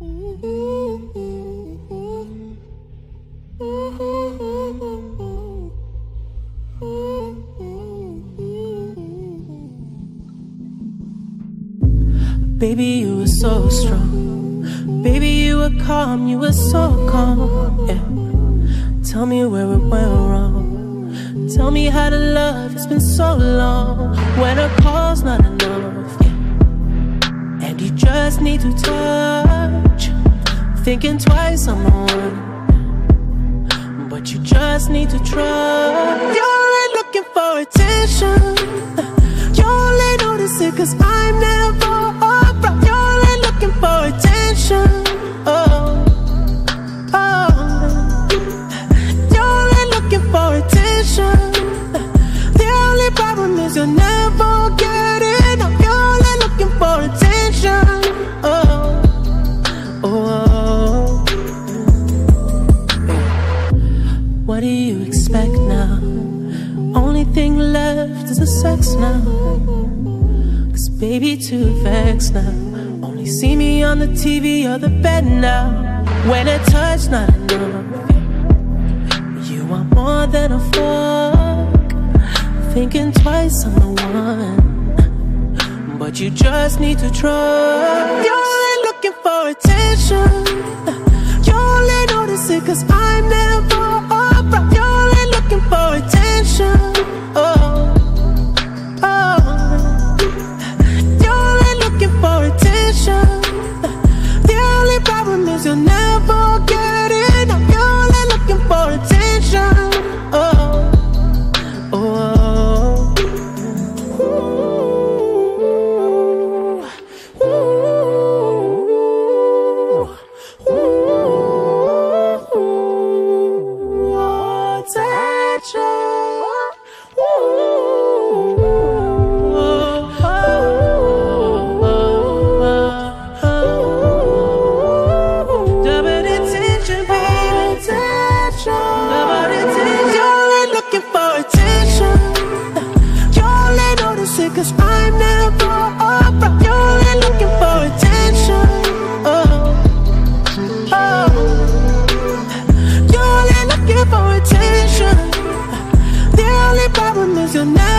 Baby, you were so strong. Baby, you were calm, you were so calm. Yeah. Tell me where it went wrong. Tell me how to love. It's been so long. When a call's not enough. Yeah. And you just need to touch. Thinking twice on the one. But you just need to trust. You're only looking for attention. You only notice it cause I'm never around. You're only looking for attention. Oh, oh. You're looking for attention. The only problem is you'll never get fast as sex now. Cause baby, too vexed now. Only see me on the TV or the bed now. When a touch, not enough. You are more than a fuck. Thinking twice, I'm the one. But you just need to trust. You're only looking for attention. You only notice it cause I you'll never